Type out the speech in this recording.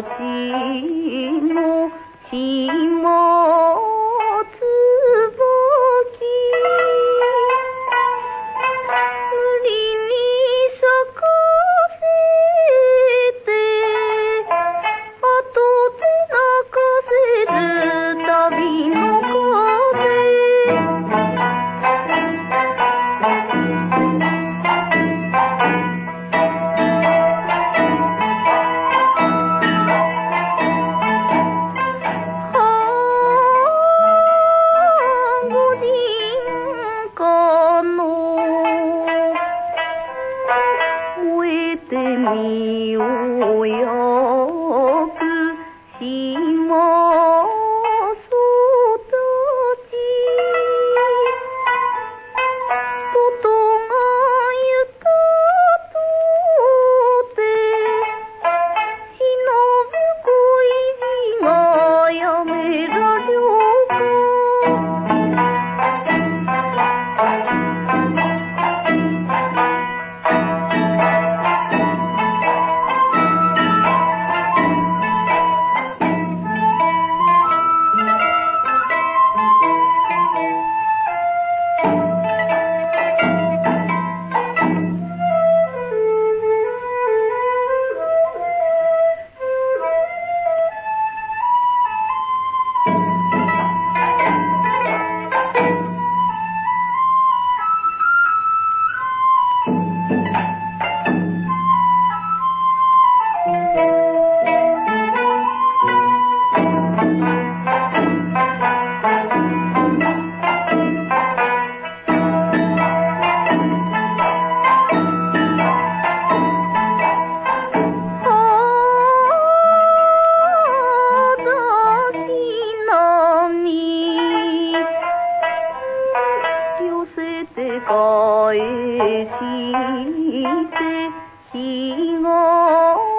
の血も的迷雾哟。谁的高兴在喜我？